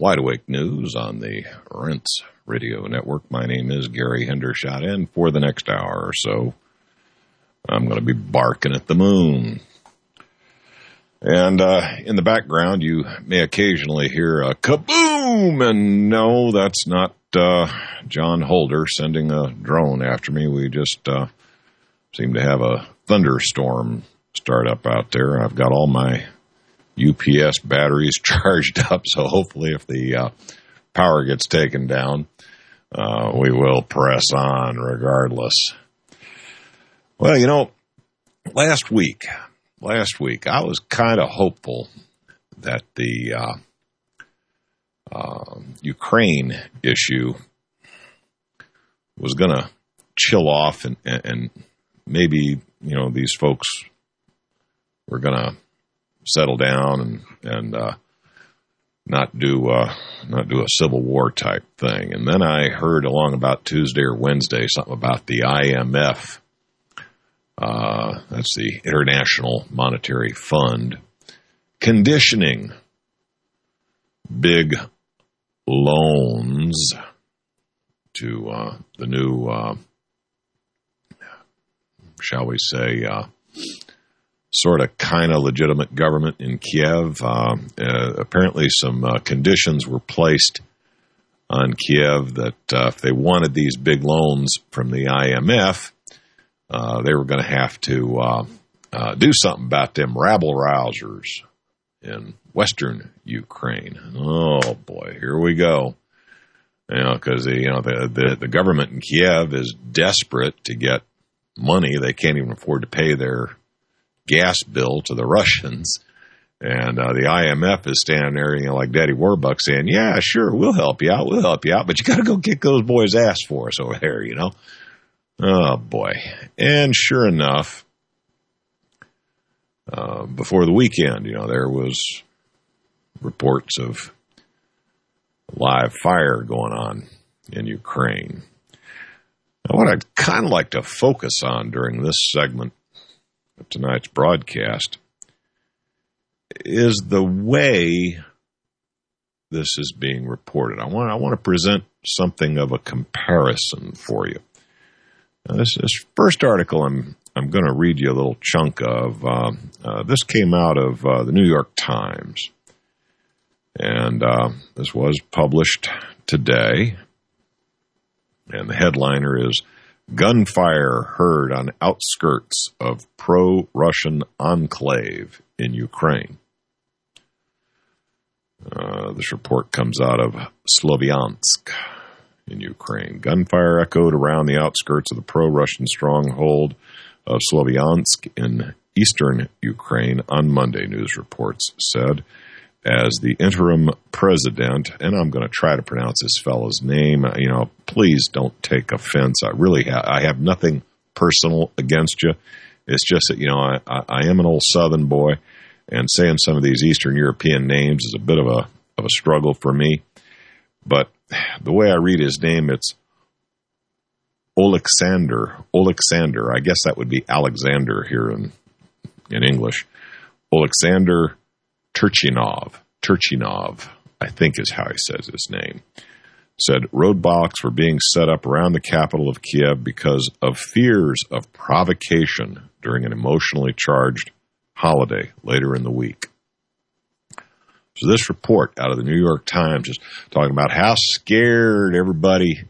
Wide Awake News on the Rense Radio Network. My name is Gary Hendershot, and for the next hour or so, I'm going to be barking at the moon. And uh, in the background, you may occasionally hear a kaboom, and no, that's not uh, John Holder sending a drone after me. We just uh, seem to have a thunderstorm start up out there. I've got all my UPS batteries charged up, so hopefully, if the uh, power gets taken down, uh, we will press on regardless. Well, you know, last week, last week, I was kind of hopeful that the uh, uh, Ukraine issue was going to chill off and, and, maybe, you know, these folks were going to settle down and, and, uh, not do, uh, not do a civil war type thing. And then I heard along about Tuesday or Wednesday something about the IMF. Uh, that's the International Monetary Fund conditioning big loans to uh, the new, uh, shall we say, uh, sort of kind of legitimate government in Kiev. Uh, uh, apparently, some uh, conditions were placed on Kiev that if they wanted these big loans from the IMF, they were going to have to do something about them rabble rousers in western Ukraine. Oh boy, here we go. You know, because the you know the, the the government in Kiev is desperate to get money. They can't even afford to pay their gas bill to the Russians. And uh, the IMF is standing there, you know, like Daddy Warbucks saying, "Yeah, sure, we'll help you out. We'll help you out, but you got to go kick those boys' ass for us over there." You know. Oh boy! And sure enough, uh, before the weekend, you know, there was reports of live fire going on in Ukraine. Now, what I'd kind of like to focus on during this segment of tonight's broadcast is the way this is being reported. I want I want to present something of a comparison for you. Now, this, this first article I'm I'm going to read you a little chunk of. Uh, uh, this came out of uh, the New York Times. And uh, this was published today. And the headliner is Gunfire Heard on Outskirts of Pro Russian Enclave in Ukraine. Uh, this report comes out of Sloviansk in Ukraine. Gunfire echoed around the outskirts of the pro Russian stronghold of Sloviansk in eastern Ukraine on Monday, news reports said as the interim president, and I'm going to try to pronounce this fellow's name. You know, please don't take offense. I really ha- I have nothing personal against you. It's just that you know I, I am an old Southern boy, and saying some of these Eastern European names is a bit of a of a struggle for me. But the way I read his name, it's Alexander. Alexander. I guess that would be Alexander here in in English. Alexander Turchinov, Turchinov, I think is how he says his name, said roadblocks were being set up around the capital of Kiev because of fears of provocation during an emotionally charged holiday later in the week. So this report out of the New York Times is talking about how scared everybody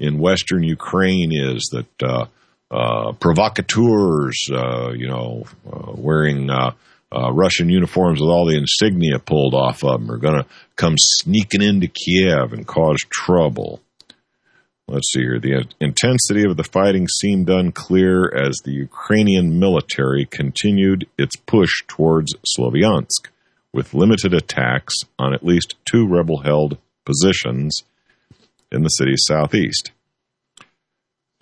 in Western Ukraine is that uh, uh, provocateurs, uh, you know, uh, wearing uh, Russian uniforms with all the insignia pulled off of them are going to come sneaking into Kiev and cause trouble. Let's see here. The intensity of the fighting seemed unclear as the Ukrainian military continued its push towards Sloviansk, with limited attacks on at least two rebel held positions in the city's southeast.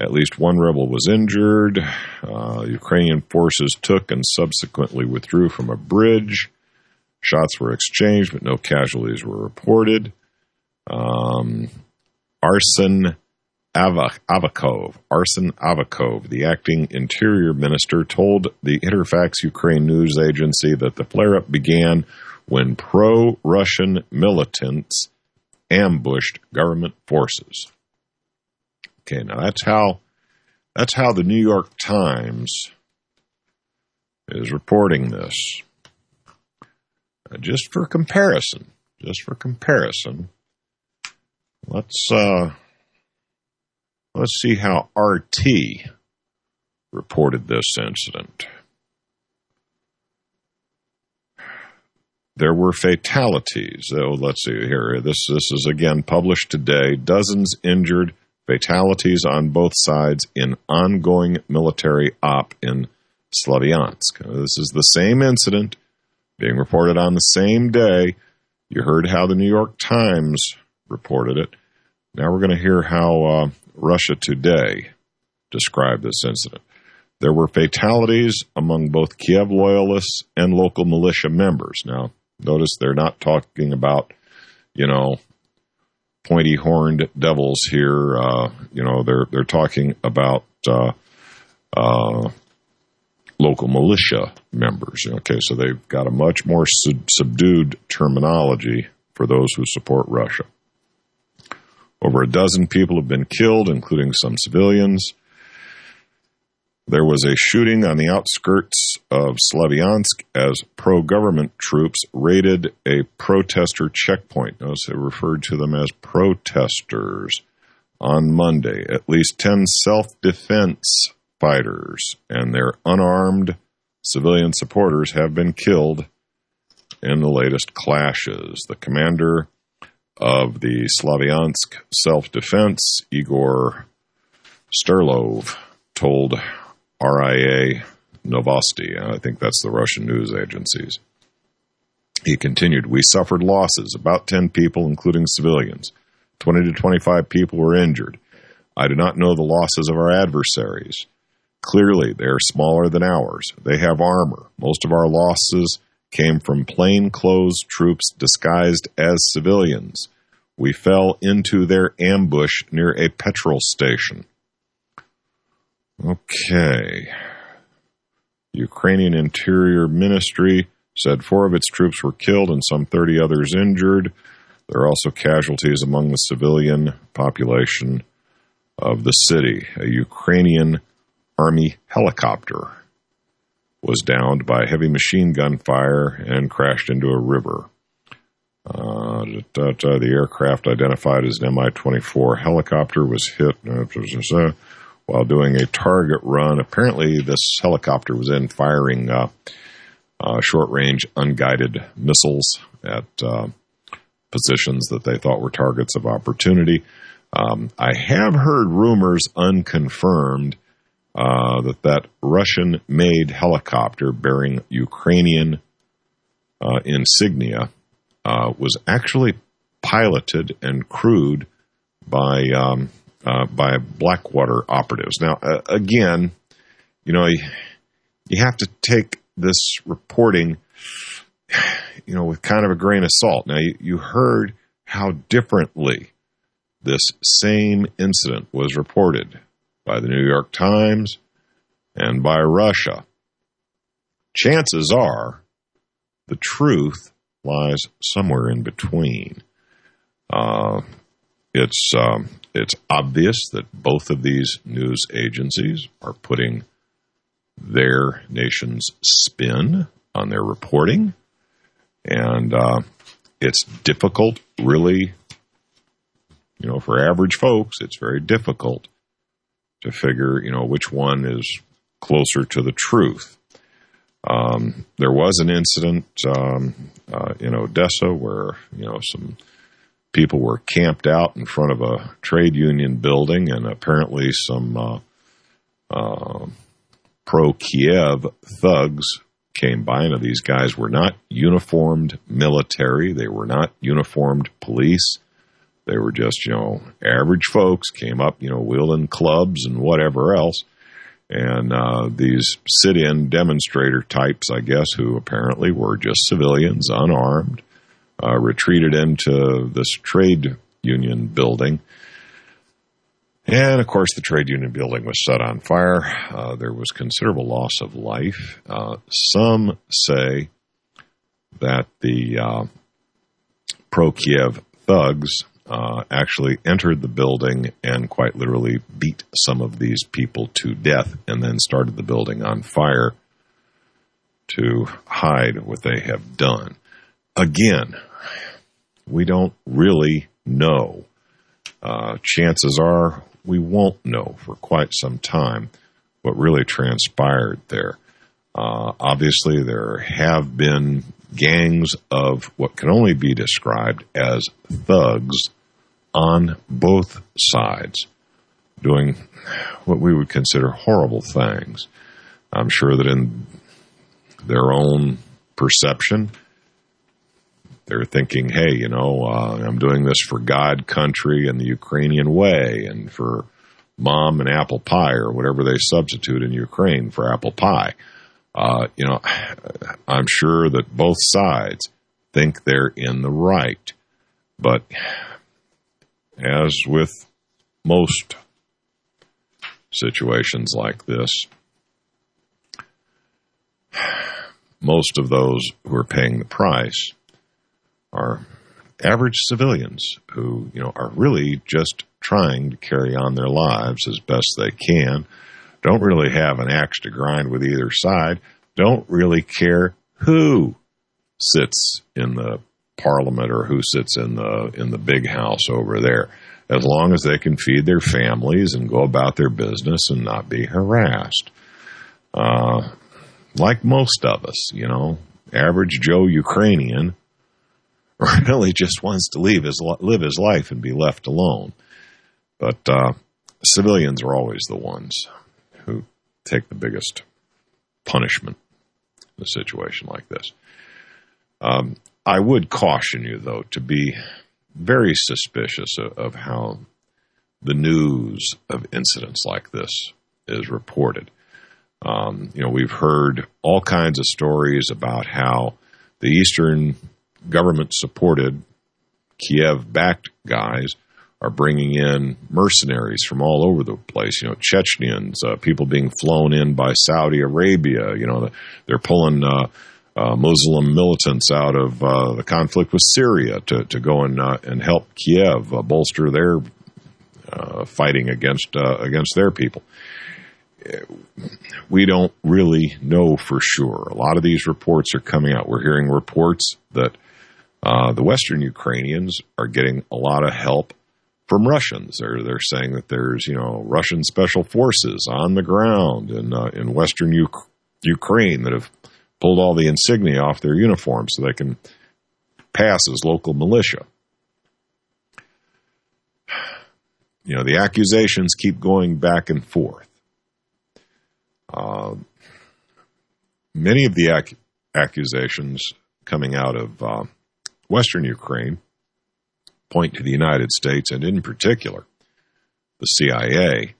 At least one rebel was injured. Uh, Ukrainian forces took and subsequently withdrew from a bridge. Shots were exchanged, but no casualties were reported. Um, Arsen Avakov, Arsen Avakov, the acting interior minister, told the Interfax Ukraine news agency that the flare up began when pro Russian militants ambushed government forces. Okay, now that's how that's how the New York Times is reporting this. Uh, just for comparison, just for comparison, let's uh, let's see how RT reported this incident. There were fatalities. Oh, let's see here. This this is again published today. Dozens injured, fatalities on both sides in ongoing military op in Slavyansk. This is the same incident being reported on the same day. You heard how the New York Times reported it. Now we're going to hear how uh, Russia Today described this incident. There were fatalities among both Kiev loyalists and local militia members. Now, Notice they're not talking about, you know, pointy horned devils here. Uh, you know, they're they're talking about uh, uh, local militia members. Okay, so they've got a much more sub- subdued terminology for those who support Russia. Over a dozen people have been killed, including some civilians. There was a shooting on the outskirts of Slavyansk as pro government troops raided a protester checkpoint. Notice they referred to them as protesters on Monday. At least 10 self defense fighters and their unarmed civilian supporters have been killed in the latest clashes. The commander of the Slavyansk self defense, Igor Strelkov, told RIA Novosti. I think that's the Russian news agencies. He continued, We suffered losses, about 10 people, including civilians. 20 to 25 people were injured. I do not know the losses of our adversaries. Clearly, they are smaller than ours. They have armor. Most of our losses came from plain-clothes troops disguised as civilians. We fell into their ambush near a petrol station. Okay. Ukrainian Interior Ministry said four of its troops were killed and some 30 others injured. There are also casualties among the civilian population of the city. A Ukrainian army helicopter was downed by heavy machine gun fire and crashed into a river. Uh, the aircraft identified as an Mi 24 helicopter was hit. While doing a target run. Apparently, this helicopter was in firing uh, uh, short range unguided missiles at uh, positions that they thought were targets of opportunity. Um, I have heard rumors unconfirmed uh, that that Russian made helicopter bearing Ukrainian uh, insignia uh, was actually piloted and crewed by um, uh, by Blackwater operatives. Now, uh, again, you know, you, you have to take this reporting, you know, with kind of a grain of salt. Now, you, you heard how differently this same incident was reported by the New York Times and by Russia. Chances are the truth lies somewhere in between. Uh, it's um, it's obvious that both of these news agencies are putting their nation's spin on their reporting, and uh, it's difficult, really. You know, for average folks, it's very difficult to figure, you know, which one is closer to the truth. Um, there was an incident um, uh, in Odessa where, you know, some people were camped out in front of a trade union building, and apparently some uh, uh, pro Kiev thugs came by. Now, these guys were not uniformed military, they were not uniformed police. They were just, you know, average folks came up, you know, wielding clubs and whatever else. And uh, these sit in demonstrator types, I guess, who apparently were just civilians, unarmed, uh, retreated into this trade union building. And of course, the trade union building was set on fire. Uh, there was considerable loss of life. Uh, some say that the uh, pro Kiev thugs uh, actually entered the building and quite literally beat some of these people to death and then started the building on fire to hide what they have done. Again, we don't really know. Uh, chances are we won't know for quite some time what really transpired there. Uh, obviously, there have been gangs of what can only be described as thugs on both sides doing what we would consider horrible things. I'm sure that in their own perception, they're thinking, hey, you know, uh, I'm doing this for God, country, and the Ukrainian way, and for mom and apple pie, or whatever they substitute in Ukraine for apple pie. Uh, you know, I'm sure that both sides think they're in the right. But as with most situations like this, most of those who are paying the price are average civilians who, you know, are really just trying to carry on their lives as best they can, don't really have an axe to grind with either side, don't really care who sits in the parliament or who sits in the in the big house over there. As long as they can feed their families and go about their business and not be harassed. Uh, like most of us you know average joe ukrainian really just wants to leave his live his life and be left alone. But uh, civilians are always the ones who take the biggest punishment in a situation like this. Um, I would caution you, though, to be very suspicious of, of how the news of incidents like this is reported. Um, you know, we've heard all kinds of stories about how the Eastern government supported, Kiev backed guys are bringing in mercenaries from all over the place. You know, Chechens, uh, people being flown in by Saudi Arabia. You know, they're pulling uh, uh, Muslim militants out of uh, the conflict with Syria to, to go and uh, and help Kiev uh, bolster their fighting against against their people. We don't really know for sure. A lot of these reports are coming out. We're hearing reports that uh, the Western Ukrainians are getting a lot of help from Russians. They're they're saying that there's you know Russian special forces on the ground in uh, in Western U- Ukraine that have pulled all the insignia off their uniforms so they can pass as local militia. You know the accusations keep going back and forth. Uh, many of the ac- accusations coming out of uh, Western Ukraine point to the United States and, in particular, the CIA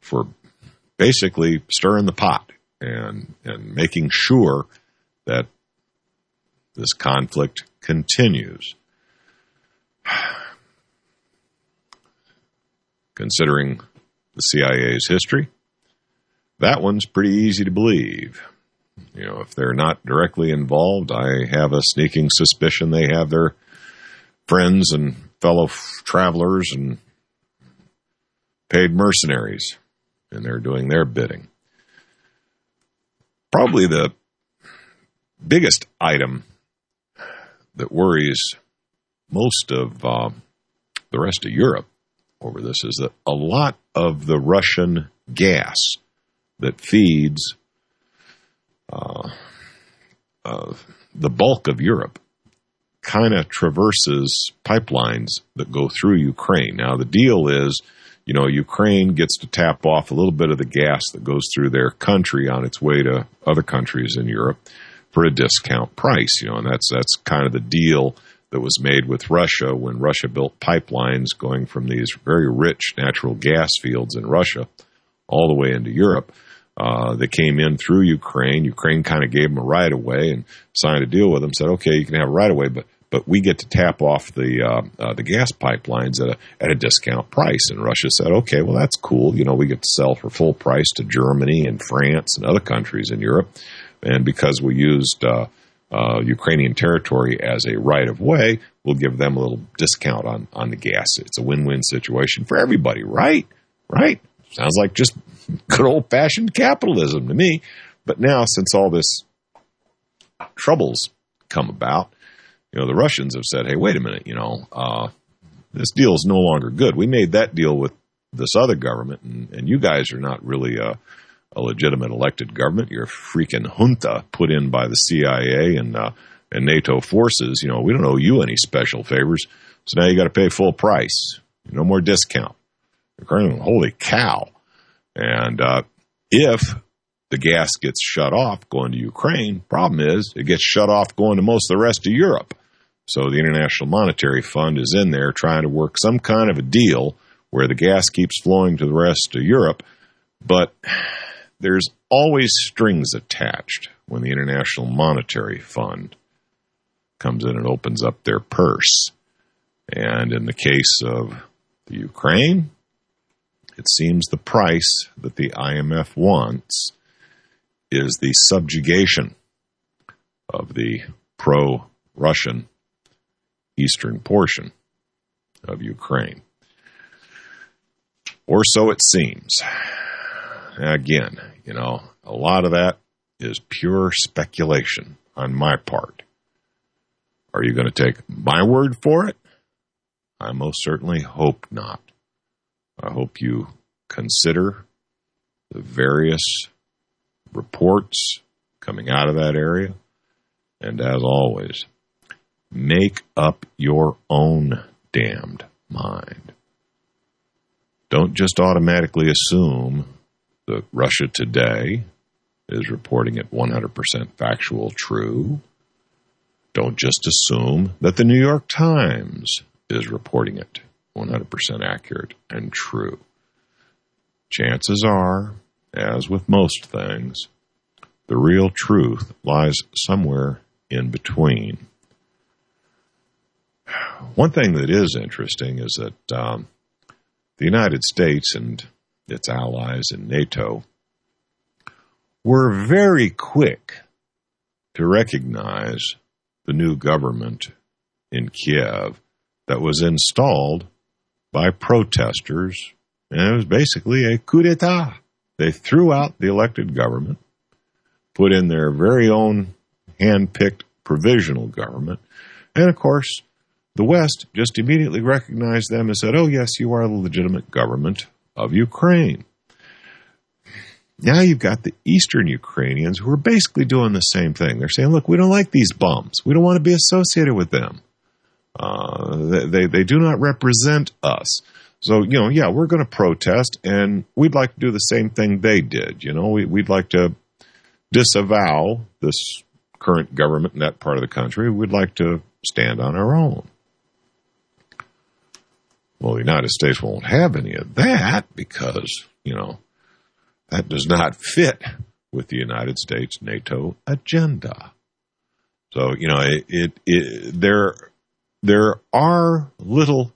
for basically stirring the pot and, and making sure that this conflict continues. Considering the CIA's history, that one's pretty easy to believe. You know, if they're not directly involved, I have a sneaking suspicion they have their friends and fellow travelers and paid mercenaries, and they're doing their bidding. Probably the biggest item that worries most of uh, the rest of Europe over this is that a lot of the Russian gas that feeds uh, uh, the bulk of Europe kind of traverses pipelines that go through Ukraine. Now, the deal is, you know, Ukraine gets to tap off a little bit of the gas that goes through their country on its way to other countries in Europe for a discount price, you know, and that's that's kind of the deal that was made with Russia when Russia built pipelines going from these very rich natural gas fields in Russia all the way into Europe. Uh, they came in through Ukraine. Ukraine kind of gave them a right of way and signed a deal with them. Said, okay, you can have a right of way, but but we get to tap off the uh, uh, the gas pipelines at a at a discount price. And Russia said, okay, well that's cool. You know, we get to sell for full price to Germany and France and other countries in Europe, and because we used uh, uh, Ukrainian territory as a right of way, we'll give them a little discount on on the gas. It's a win win situation for everybody, right? Right? Sounds like just good old fashioned capitalism to me. But now, since all this troubles come about, you know, the Russians have said, hey, wait a minute, you know, uh, this deal is no longer good. We made that deal with this other government, and, and you guys are not really a, a, legitimate elected government. You're a freaking junta put in by the CIA and uh, and NATO forces. You know, we don't owe you any special favors, so now you got to pay full price. No more discount. Holy cow! And uh, if the gas gets shut off going to Ukraine, problem is it gets shut off going to most of the rest of Europe. So the International Monetary Fund is in there trying to work some kind of a deal where the gas keeps flowing to the rest of Europe, but there's always strings attached when the International Monetary Fund comes in and opens up their purse. And in the case of the Ukraine, it seems the price that the IMF wants is the subjugation of the pro Russian eastern portion of Ukraine. Or so it seems. Again, you know, a lot of that is pure speculation on my part. Are you going to take my word for it? I most certainly hope not. I hope you consider the various reports coming out of that area. And as always, Make up your own damned mind. Don't just automatically assume that Russia Today is reporting it 100% factual true. Don't just assume that the New York Times is reporting it 100% accurate and true. Chances are, as with most things, the real truth lies somewhere in between. One thing that is interesting is that um, the United States and its allies in NATO were very quick to recognize the new government in Kiev that was installed by protesters, and it was basically a coup d'etat. They threw out the elected government, put in their very own hand-picked provisional government, and of course, the West just immediately recognized them and said, oh, yes, you are the legitimate government of Ukraine. Now you've got the Eastern Ukrainians who are basically doing the same thing. They're saying, look, we don't like these bums. We don't want to be associated with them. Uh, they, they, do not represent us. So, you know, yeah, we're going to protest and we'd like to do the same thing they did. You know, we, we'd like to disavow this current government in that part of the country. We'd like to stand on our own. Well, the United States won't have any of that because, you know, that does not fit with the United States NATO agenda. So, you know, it, it, it there there are little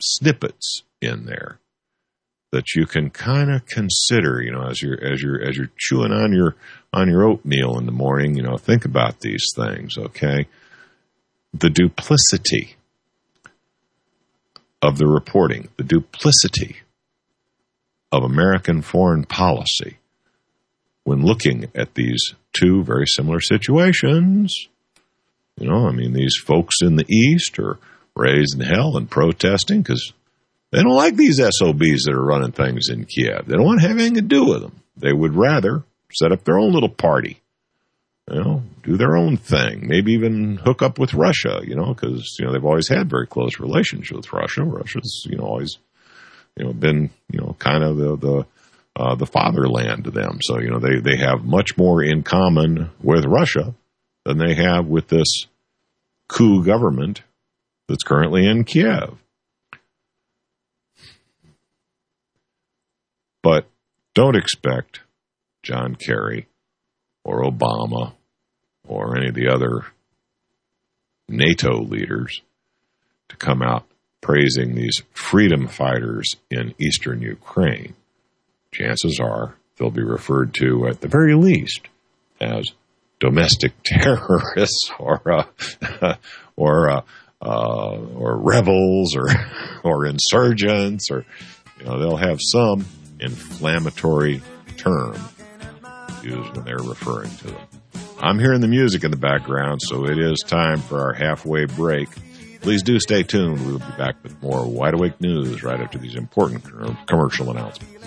snippets in there that you can kind of consider, you know, as you're as you're as you're chewing on your on your oatmeal in the morning, you know, think about these things, okay? The duplicity of the reporting, the duplicity of American foreign policy when looking at these two very similar situations. You know, I mean, these folks in the East are raised in hell and protesting because they don't like these SOBs that are running things in Kiev. They don't want to have anything to do with them. They would rather set up their own little party you know, do their own thing. Maybe even hook up with Russia, you know, because you know they've always had very close relations with Russia. Russia's you know always you know been you know kind of the the uh, the fatherland to them. So you know they they have much more in common with Russia than they have with this coup government that's currently in Kiev. But don't expect John Kerry or Obama or any of the other NATO leaders to come out praising these freedom fighters in eastern Ukraine, chances are they'll be referred to at the very least as domestic terrorists or uh, or uh, uh, or rebels or or insurgents or you know they'll have some inflammatory term used when they're referring to them. I'm hearing the music in the background, so it is time for our halfway break. Please do stay tuned. We'll be back with more wide awake news right after these important commercial announcements.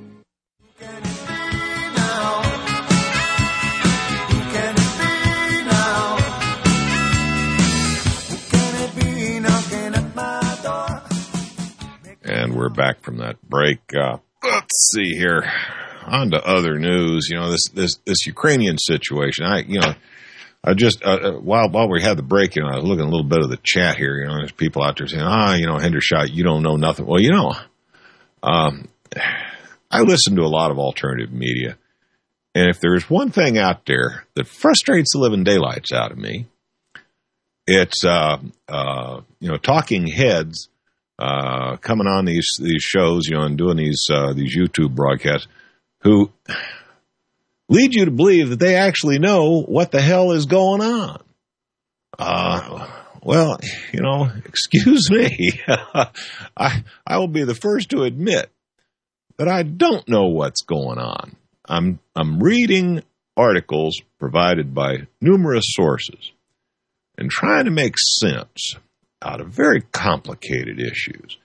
And we're back from that break. Uh, let's see here. On to other news. You know this this this Ukrainian situation. I you know I just uh, uh, while while we had the break, you know, I was looking a little bit of the chat here. You know, there's people out there saying, "Ah, you know, Hendershot, you don't know nothing." Well, you know, um, I listen to a lot of alternative media, and if there's one thing out there that frustrates the living daylights out of me, it's uh, uh, you know, talking heads uh, coming on these these shows, you know, and doing these uh, these YouTube broadcasts, who lead you to believe that they actually know what the hell is going on. Uh, well, you know, excuse me, I I will be the first to admit that I don't know what's going on. I'm I'm reading articles provided by numerous sources and trying to make sense out of very complicated issues.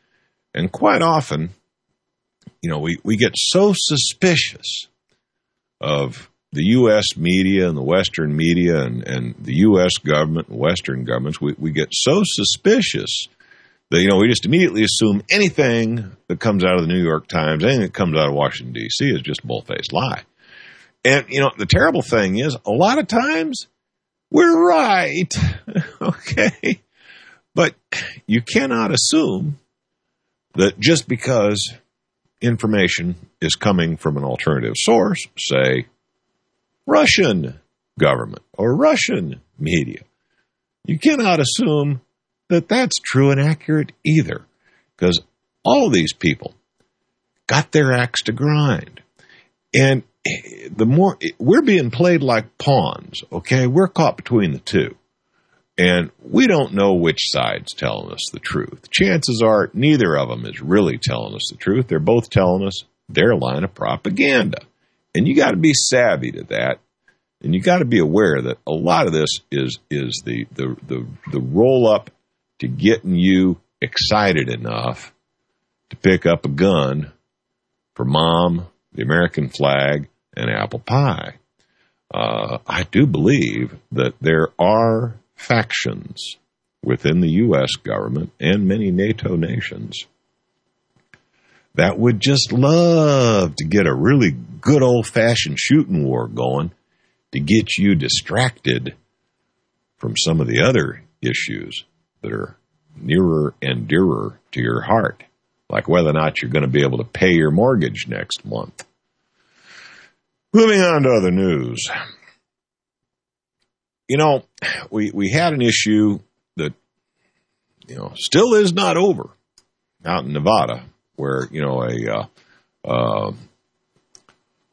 And quite often, you know, we, we get so suspicious of the U.S. media and the Western media and, and the U.S. government and Western governments, we, we get so suspicious that, you know, we just immediately assume anything that comes out of the New York Times, anything that comes out of Washington, D.C. is just a bull-faced lie. And, you know, the terrible thing is a lot of times we're right. okay. But you cannot assume that just because information is coming from an alternative source, say Russian government or Russian media, you cannot assume that that's true and accurate either, because all of these people got their axe to grind. And eh, the more eh, we're being played like pawns, okay? We're caught between the two. And we don't know which side's telling us the truth. Chances are neither of them is really telling us the truth. They're both telling us their line of propaganda. And you got to be savvy to that. And you got to be aware that a lot of this is is the the the, the roll up to getting you excited enough to pick up a gun for mom, the American flag, and apple pie. Uh, I do believe that there are factions within the U.S. government and many NATO nations that would just love to get a really good old fashioned shooting war going to get you distracted from some of the other issues that are nearer and dearer to your heart, like whether or not you're going to be able to pay your mortgage next month. Moving on to other news. You know, we, we had an issue that, you know, still is not over out in Nevada where, you know, a, uh, uh,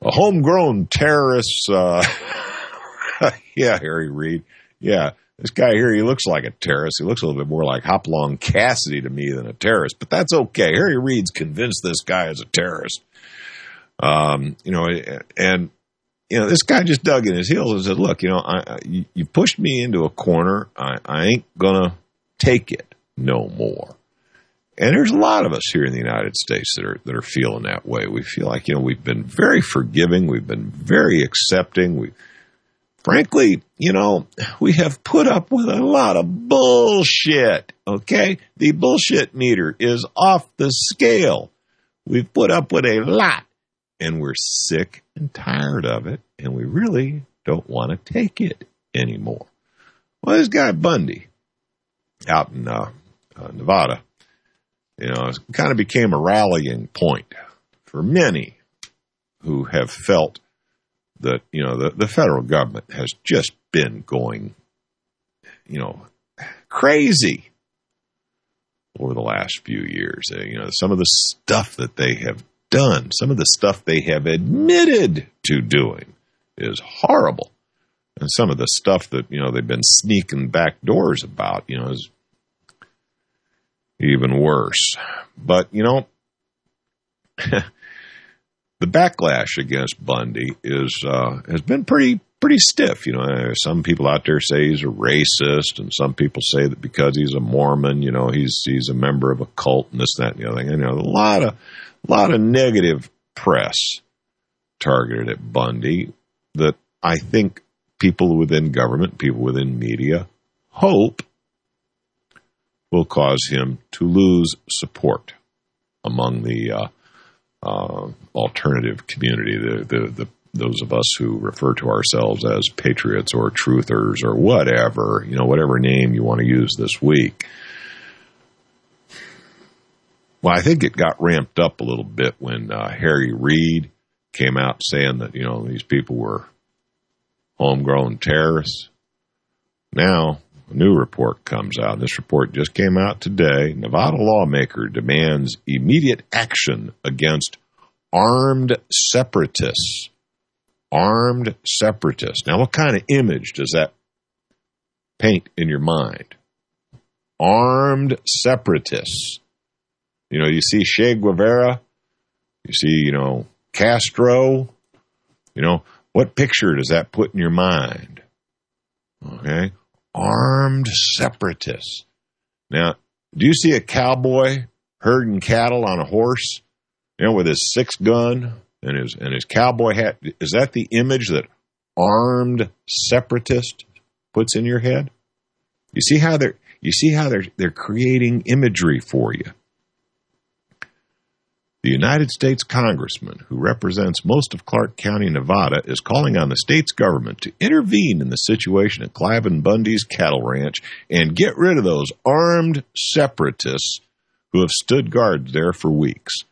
a homegrown terrorist, uh, yeah, Harry Reid. Yeah. This guy here, he looks like a terrorist. He looks a little bit more like Hopalong Cassidy to me than a terrorist, but that's okay. Harry Reid's convinced this guy is a terrorist. Um, you know, and you know, this guy just dug in his heels and said, "Look, you know, I, I, you pushed me into a corner. I, I ain't gonna take it no more." And there's a lot of us here in the United States that are that are feeling that way. We feel like you know we've been very forgiving, we've been very accepting. We, frankly, you know, we have put up with a lot of bullshit. Okay, the bullshit meter is off the scale. We've put up with a lot and we're sick and tired of it, and we really don't want to take it anymore. Well, this guy Bundy out in uh, uh, Nevada, you know, kind of became a rallying point for many who have felt that, you know, the, the federal government has just been going, you know, crazy over the last few years. Uh, you know, some of the stuff that they have done, some of the stuff they have admitted to doing is horrible. And some of the stuff that, you know, they've been sneaking back doors about, you know, is even worse. But, you know, the backlash against Bundy is uh, has been pretty pretty stiff. You know, some people out there say he's a racist, and some people say that because he's a Mormon, you know, he's he's a member of a cult and this, that, and the other thing. And, you know, a lot of a lot of negative press targeted at Bundy that I think people within government, people within media, hope will cause him to lose support among the uh, uh, alternative community, the, the, the, those of us who refer to ourselves as patriots or truthers or whatever, you know, whatever name you want to use this week. Well, I think it got ramped up a little bit when uh, Harry Reid came out saying that, you know, these people were homegrown terrorists. Now, a new report comes out. This report just came out today. Nevada lawmaker demands immediate action against armed separatists. Armed separatists. Now, what kind of image does that paint in your mind? Armed separatists. You know, you see Che Guevara You see, you know, Castro, you know, what picture does that put in your mind? Okay. Armed separatists. Now, do you see a cowboy herding cattle on a horse, you know, with his six gun and his and his cowboy hat? Is that the image that armed separatist puts in your head? You see how they're you see how they're they're creating imagery for you. The United States Congressman, who represents most of Clark County, Nevada, is calling on the state's government to intervene in the situation at Cliven Bundy's cattle ranch and get rid of those armed separatists who have stood guard there for weeks.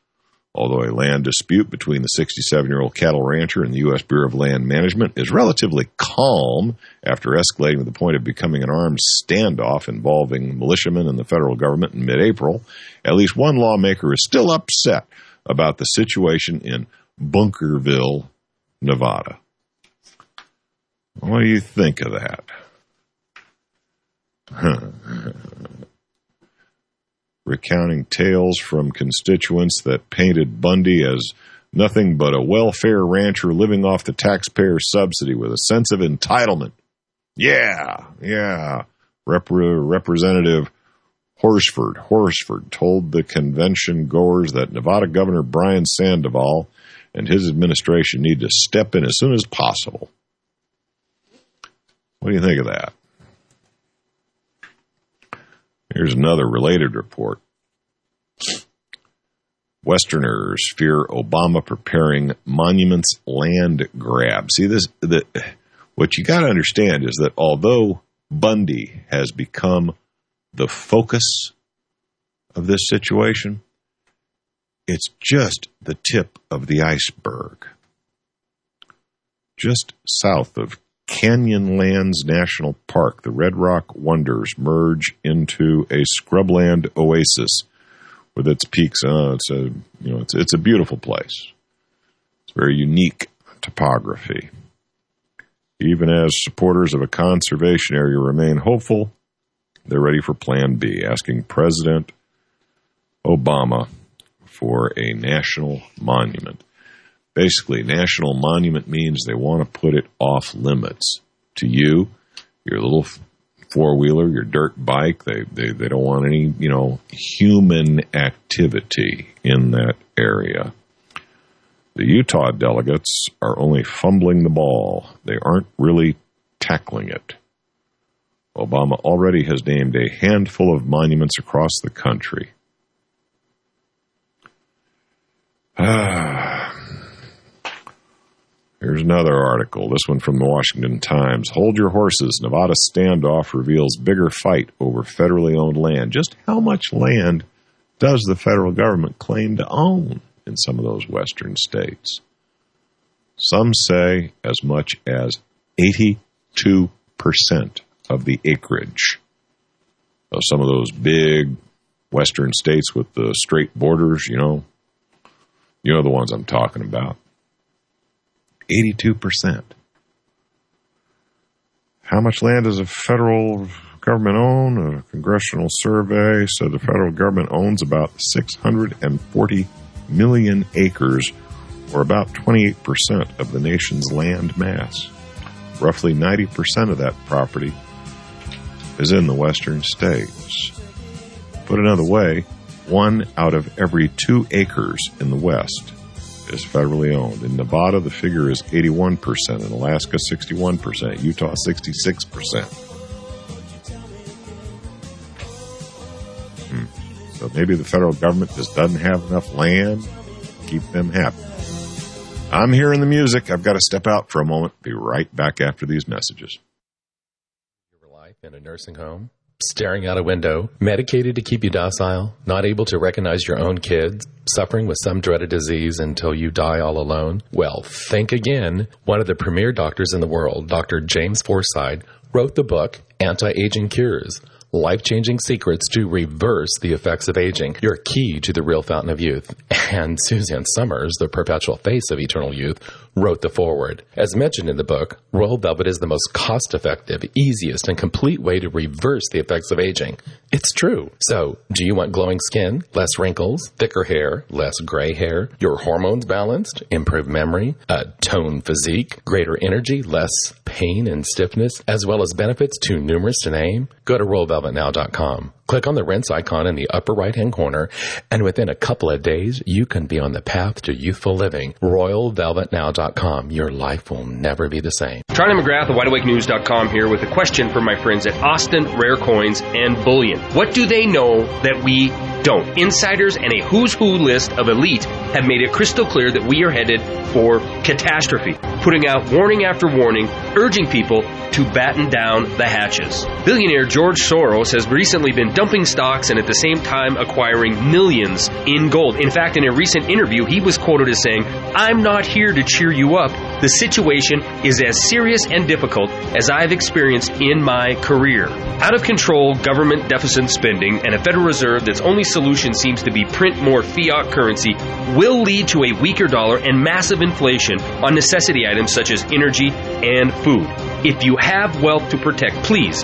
Although a land dispute between the 67 year old cattle rancher and the U.S. Bureau of Land Management is relatively calm after escalating to the point of becoming an armed standoff involving militiamen and the federal government in mid April, at least one lawmaker is still upset about the situation in Bunkerville, Nevada. What do you think of that? Recounting tales from constituents that painted Bundy as nothing but a welfare rancher living off the taxpayer subsidy with a sense of entitlement. Yeah, yeah. Rep- Representative Horsford, Horsford told the convention goers that Nevada Governor Brian Sandoval and his administration need to step in as soon as possible. What do you think of that? Here's another related report. Westerners fear Obama preparing monuments land grab. See this the what you got to understand is that although Bundy has become the focus of this situation, it's just the tip of the iceberg. Just south of Canyonlands National Park, the Red Rock Wonders merge into a scrubland oasis with its peaks. Uh, it's a you know it's it's a beautiful place. It's very unique topography. Even as supporters of a conservation area remain hopeful, they're ready for Plan B, asking President Obama for a national monument. Basically, national monument means they want to put it off limits to you, your little four wheeler, your dirt bike. They, they they don't want any you know human activity in that area. The Utah delegates are only fumbling the ball. They aren't really tackling it. Obama already has named a handful of monuments across the country. Ah. Here's another article, this one from the Washington Times. Hold your horses. Nevada standoff reveals bigger fight over federally owned land. Just how much land does the federal government claim to own in some of those western states? Some say as much as 82% of the acreage of some of those big western states with the straight borders, you know. You know the ones I'm talking about. 82%. How much land does a federal government own? A congressional survey said the federal government owns about 640 million acres, or about 28% of the nation's land mass. Roughly 90% of that property is in the western states. Put another way, one out of every two acres in the West is federally owned. In Nevada, the figure is 81%, in Alaska, 61%, Utah, 66%. Hmm. So maybe the federal government just doesn't have enough land to keep them happy. I'm hearing the music. I've got to step out for a moment. Be right back after these messages. Your life in a nursing home? Staring out a window, medicated to keep you docile, not able to recognize your own kids, suffering with some dreaded disease until you die all alone? Well, think again. One of the premier doctors in the world, Dr. James Forsythe, wrote the book Anti Aging Cures life changing secrets to reverse the effects of aging. Your key to the real fountain of youth. And Suzanne Somers, the perpetual face of eternal youth, wrote the foreword. As mentioned in the book, Royal Velvet is the most cost effective, easiest, and complete way to reverse the effects of aging. It's true. So, do you want glowing skin, less wrinkles, thicker hair, less gray hair, your hormones balanced, improved memory, a toned physique, greater energy, less pain and stiffness, as well as benefits too numerous to name? Go to royalvelvetnow.com. Click on the Rense icon in the upper right hand corner, and within a couple of days, you can be on the path to youthful living. RoyalVelvetNow.com. Your life will never be the same. Charlie McGrath of WideAwakeNews.com here with a question for my friends at Austin Rare Coins and Bullion. What do they know that we don't? Insiders and a who's who list of elite have made it crystal clear that we are headed for catastrophe, putting out warning after warning, urging people to batten down the hatches. Billionaire George Soros has recently been dumping stocks and at the same time acquiring millions in gold. In fact, in a recent interview, he was quoted as saying, I'm not here to cheer you up. The situation is as serious and difficult as I've experienced in my career. Out of control government deficit spending and a Federal Reserve that's only solution seems to be print more fiat currency will lead to a weaker dollar and massive inflation on necessity items such as energy and food. If you have wealth to protect, please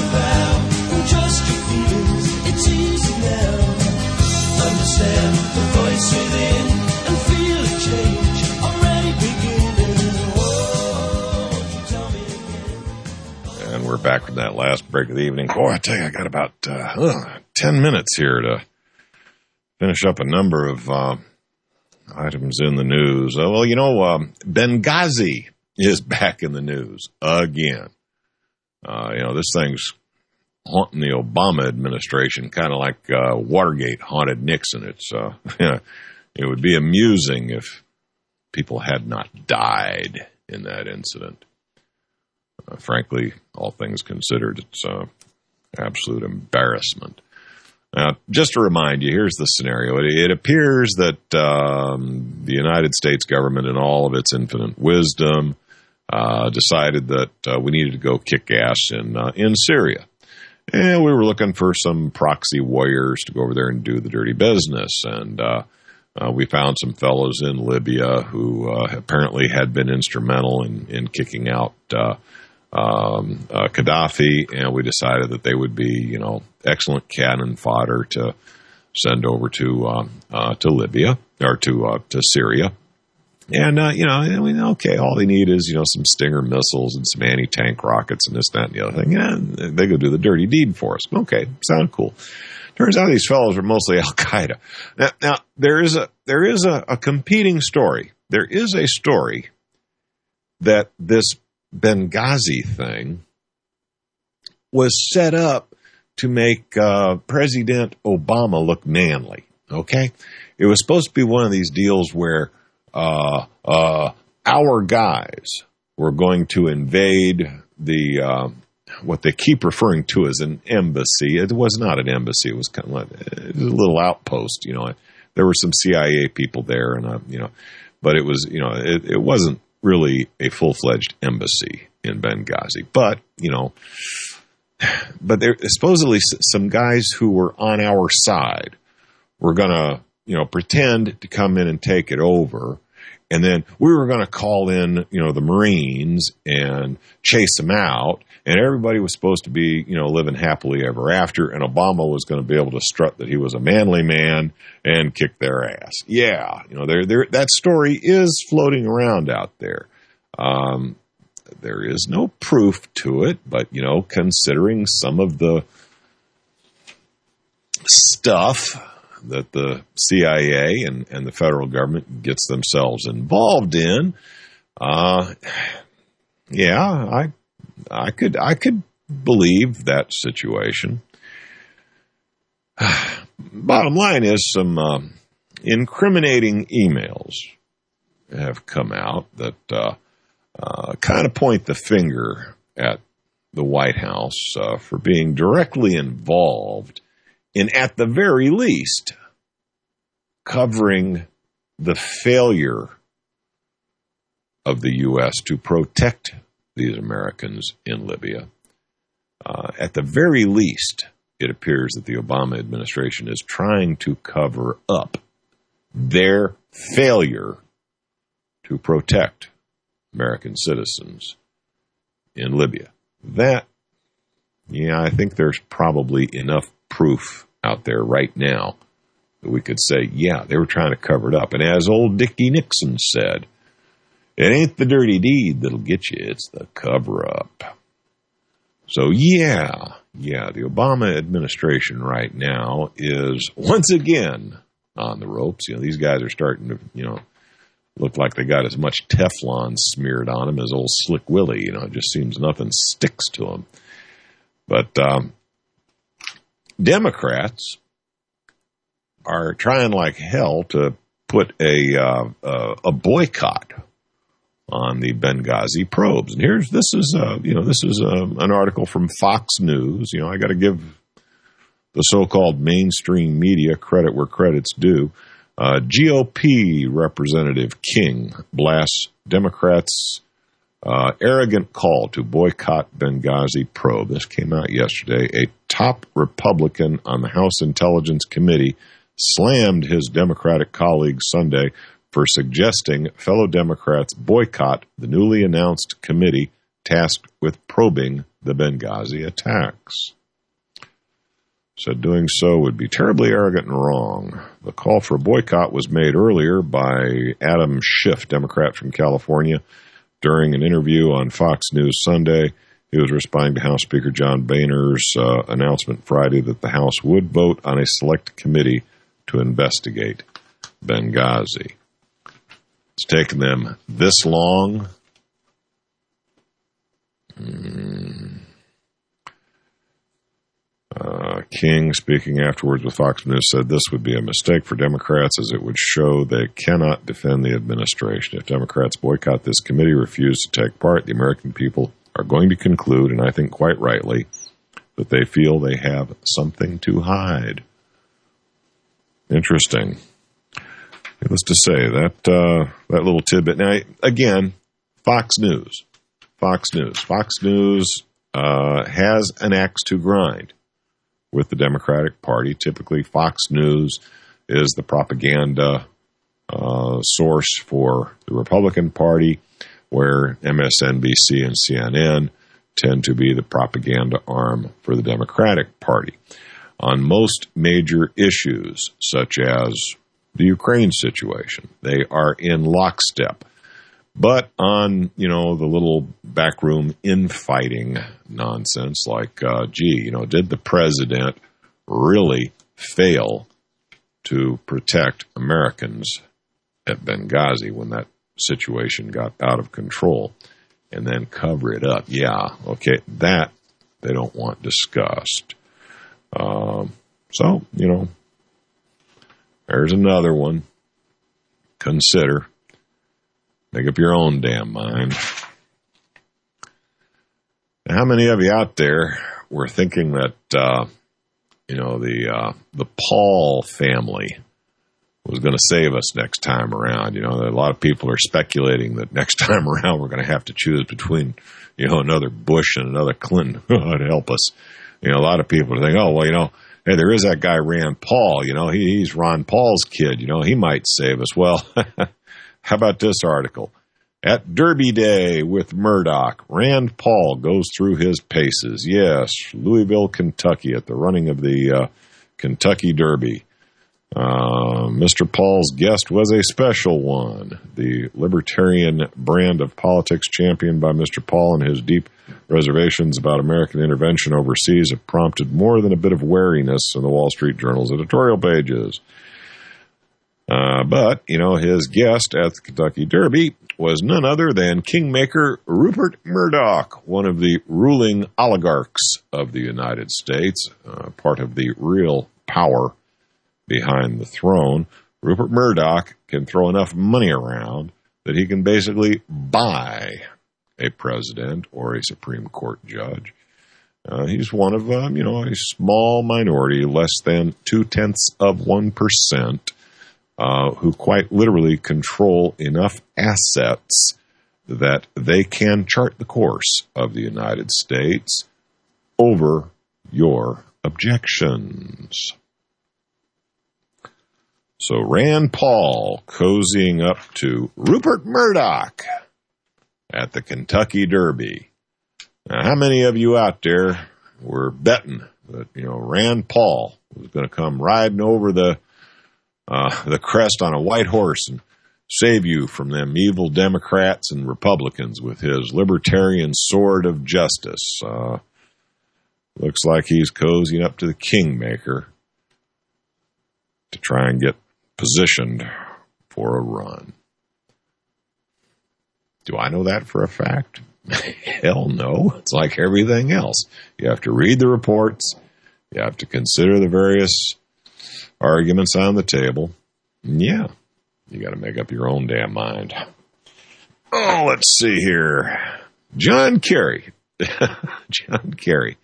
we're back from that last break of the evening. Boy, I tell you, I got about uh, uh, 10 minutes here to finish up a number of uh, items in the news. Uh, well, you know, um, Benghazi is back in the news again. Uh, you know, this thing's haunting the Obama administration, kind of like uh, Watergate haunted Nixon. It's uh, it would be amusing if people had not died in that incident. Uh, frankly, all things considered, it's uh, absolute embarrassment. Now, just to remind you, here's the scenario. It, it appears that um, the United States government, in all of its infinite wisdom, uh, decided that uh, we needed to go kick ass in uh, in Syria, and we were looking for some proxy warriors to go over there and do the dirty business. And uh, uh, we found some fellows in Libya who apparently had been instrumental in in kicking out um, uh, Gaddafi, and we decided that they would be, you know, excellent cannon fodder to send over to uh, uh, to Libya or to uh, to Syria. And uh, you know, I mean, okay, all they need is you know some Stinger missiles and some anti-tank rockets and this, that, and the other thing. Yeah, they go do the dirty deed for us. Okay, sound cool. Turns out these fellows are mostly Al Qaeda. Now, now there is a there is a, a competing story. There is a story that this Benghazi thing was set up to make uh, President Obama look manly. Okay, it was supposed to be one of these deals where uh, uh, our guys were going to invade the uh, what they keep referring to as an embassy. It was not an embassy. It was kind of like a little outpost. You know, there were some CIA people there, and uh, you know, but it was you know it, it wasn't really a full fledged embassy in Benghazi. But you know, but there supposedly some guys who were on our side were going to you know pretend to come in and take it over. And then we were going to call in, you know, the Marines and chase them out. And everybody was supposed to be, you know, living happily ever after. And Obama was going to be able to strut that he was a manly man and kick their ass. Yeah, you know, there, there, that story is floating around out there. Um, there is no proof to it, but you know, considering some of the stuff that the CIA and, and the federal government gets themselves involved in, uh, yeah, I I could I could believe that situation. Bottom line is some um, incriminating emails have come out that uh, uh, kind of point the finger at the White House uh, for being directly involved in, at the very least, covering the failure of the U.S. to protect these Americans in Libya. Uh, at the very least, it appears that the Obama administration is trying to cover up their failure to protect American citizens in Libya. That, yeah, I think there's probably enough proof out there right now that we could say, yeah, they were trying to cover it up. And as old Dickie Nixon said, it ain't the dirty deed that'll get you, it's the cover up. So, yeah, yeah, the Obama administration right now is once again on the ropes. You know, these guys are starting to, you know, look like they got as much Teflon smeared on them as old Slick Willie. You know, it just seems nothing sticks to them. But um, Democrats are trying like hell to put a uh, uh, a boycott on the Benghazi probes. And here's this is uh, you know this is uh, an article from Fox News. You know I got to give the so-called mainstream media credit where credit's due. Uh, GOP Representative King blasts Democrats' uh, arrogant call to boycott Benghazi probe. This came out yesterday. A top Republican on the House Intelligence Committee slammed his Democratic colleagues Sunday for suggesting fellow Democrats boycott the newly announced committee tasked with probing the Benghazi attacks. Said doing so would be terribly arrogant and wrong. The call for a boycott was made earlier by Adam Schiff, Democrat from California, during an interview on Fox News Sunday. He was responding to House Speaker John Boehner's uh, announcement Friday that the House would vote on a select committee to investigate Benghazi. It's taken them this long. Hmm. Uh, King, speaking afterwards with Fox News, said this would be a mistake for Democrats as it would show they cannot defend the administration. If Democrats boycott this committee, refuse to take part, the American people are going to conclude, and I think quite rightly, that they feel they have something to hide. Interesting. Needless to say, that uh, that little tidbit. Now, again, Fox News, Fox News, Fox News uh, has an axe to grind with the Democratic Party. Typically, Fox News is the propaganda uh, source for the Republican Party, where MSNBC and CNN tend to be the propaganda arm for the Democratic Party. On most major issues, such as the Ukraine situation, they are in lockstep. But on, you know, the little backroom infighting nonsense, like, uh, gee, you know, did the president really fail to protect Americans at Benghazi when that situation got out of control and then cover it up? Yeah, okay, that they don't want discussed. Um, so, you know, there's another one. Consider. Make up your own damn mind. Now, how many of you out there were thinking that uh, you know the uh, the Paul family was going to save us next time around? You know, a lot of people are speculating that next time around we're going to have to choose between you know another Bush and another Clinton to help us. You know, a lot of people thinking, oh well, you know, hey, there is that guy Rand Paul. You know, he, he's Ron Paul's kid. You know, he might save us. Well. How about this article? At Derby Day with Murdoch, Rand Paul goes through his paces. Yes, Louisville, Kentucky, at the running of the uh, Kentucky Derby. Uh, Mr. Paul's guest was a special one. The libertarian brand of politics championed by Mr. Paul and his deep reservations about American intervention overseas have prompted more than a bit of wariness in the Wall Street Journal's editorial pages. Uh, but, you know, his guest at the Kentucky Derby was none other than Kingmaker Rupert Murdoch, one of the ruling oligarchs of the United States, uh, part of the real power behind the throne, Rupert Murdoch can throw enough money around that he can basically buy a president or a Supreme Court judge. Uh, he's one of, um, you know, a small minority, less than two tenths of one percent, uh, who quite literally control enough assets that they can chart the course of the United States over your objections. So Rand Paul cozying up to Rupert Murdoch at the Kentucky Derby. Now, how many of you out there were betting that you know Rand Paul was going to come riding over the uh, the crest on a white horse and save you from them evil Democrats and Republicans with his libertarian sword of justice? Uh, looks like he's cozying up to the Kingmaker to try and get positioned for a run. Do I know that for a fact? Hell no. It's like everything else. You have to read the reports. You have to consider the various arguments on the table. And yeah, you got to make up your own damn mind. Oh, let's see here. John Kerry. John Kerry.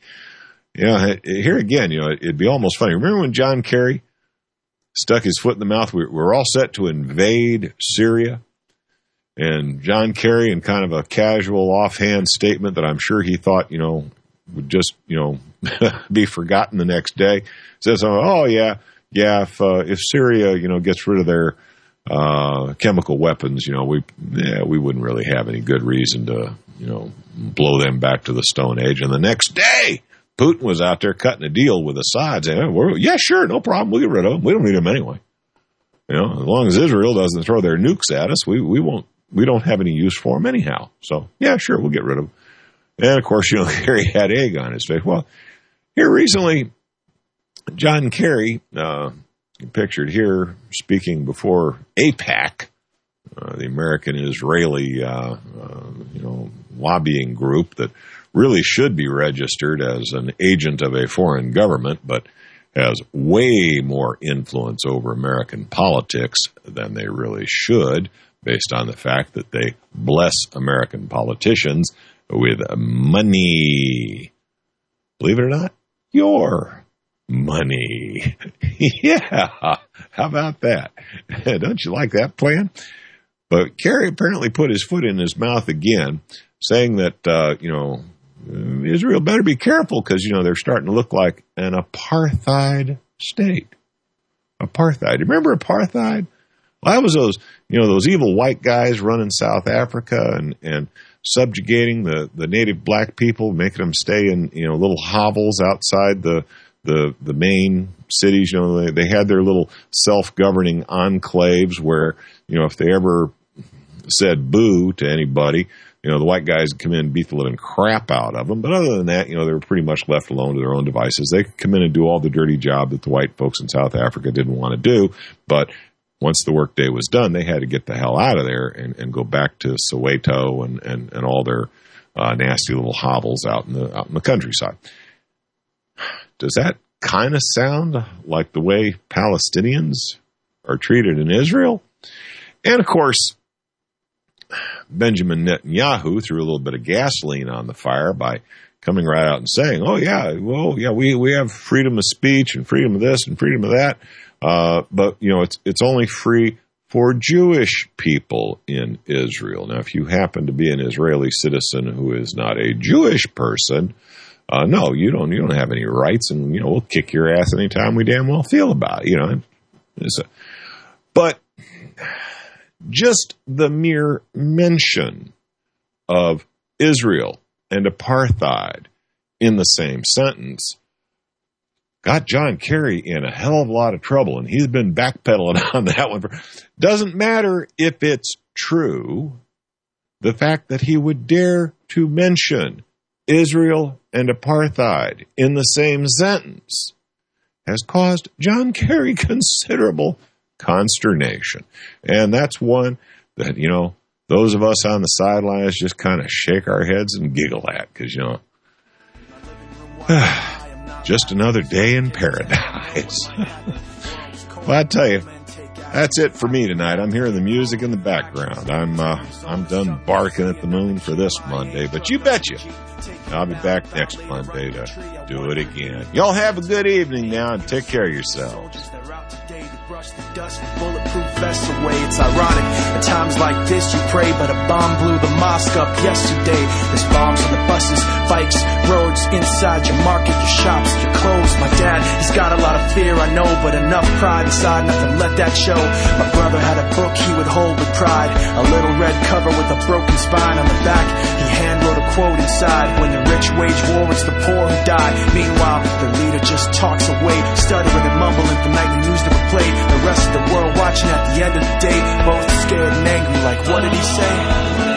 Yeah, here again, you know, it'd be almost funny. Remember when John Kerry stuck his foot in the mouth? We we're all set to invade Syria. And John Kerry, in kind of a casual, offhand statement that I'm sure he thought, you know, would just, you know, be forgotten the next day, says, "Oh yeah, yeah. If uh, if Syria, you know, gets rid of their uh, chemical weapons, you know, we yeah, we wouldn't really have any good reason to, you know, blow them back to the Stone Age." And the next day, Putin was out there cutting a deal with Assad, saying, oh, "Yeah, sure, no problem. We'll get rid of them. We don't need them anyway." You know, as long as Israel doesn't throw their nukes at us, we we won't we don't have any use for them anyhow. So yeah, sure, we'll get rid of them. And of course, you know, Kerry had egg on his face. Well, here recently, John Kerry, uh, pictured here, speaking before AIPAC, uh, the American Israeli, uh, uh, you know, lobbying group that really should be registered as an agent of a foreign government, but has way more influence over American politics than they really should based on the fact that they bless American politicians with money. Believe it or not, your money. yeah, how about that? Don't you like that plan? But Kerry apparently put his foot in his mouth again, saying that, uh, you know, Uh, Israel better be careful because, you know, they're starting to look like an apartheid state. Apartheid. Remember apartheid? Well, that was those, you know, those evil white guys running South Africa and, and subjugating the, the native black people, making them stay in, you know, little hovels outside the, the, the main cities. You know, they, they had their little self-governing enclaves where, you know, if they ever said boo to anybody, you know, the white guys come in and beat the living crap out of them. But other than that, you know, they were pretty much left alone to their own devices. They could come in and do all the dirty job that the white folks in South Africa didn't want to do. But once the workday was done, they had to get the hell out of there and, and go back to Soweto and, and, and all their uh, nasty little hovels out in the out in the countryside. Does that kind of sound like the way Palestinians are treated in Israel? And of course, Benjamin Netanyahu threw a little bit of gasoline on the fire by coming right out and saying, "Oh yeah, well yeah, we we have freedom of speech and freedom of this and freedom of that." Uh, but you know, it's it's only free for Jewish people in Israel. Now, if you happen to be an Israeli citizen who is not a Jewish person, uh, no, you don't you don't have any rights, and you know we'll kick your ass anytime we damn well feel about it. You know, a, but just the mere mention of Israel and apartheid in the same sentence got John Kerry in a hell of a lot of trouble, and he's been backpedaling on that one. Doesn't matter if it's true, the fact that he would dare to mention Israel and apartheid in the same sentence has caused John Kerry considerable consternation. And that's one that, you know, those of us on the sidelines just kind of shake our heads and giggle at because, you know, just another day in paradise. well, I tell you, that's it for me tonight. I'm hearing the music in the background. I'm uh, I'm done barking at the moon for this Monday, but you betcha, I'll be back next Monday to do it again. Y'all have a good evening now and take care of yourselves dust bulletproof vests away. It's ironic. At times like this, you pray, but a bomb blew the mosque up yesterday. There's bombs on the buses, bikes, roads, inside your market, your shops, your clothes. My dad, he's got a lot of fear, I know, but enough pride inside nothing let that show. My brother had a book he would hold with pride, a little red cover with a broken spine on the back. He hand wrote a quote inside. When the rich wage war, it's the poor who die. Meanwhile, the leader just talks away, stuttering and mumbling for nightly news to replay. The rest of the world watching at the end of the day, both scared and angry, like, what did he say?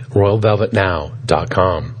RoyalVelvetNow.com.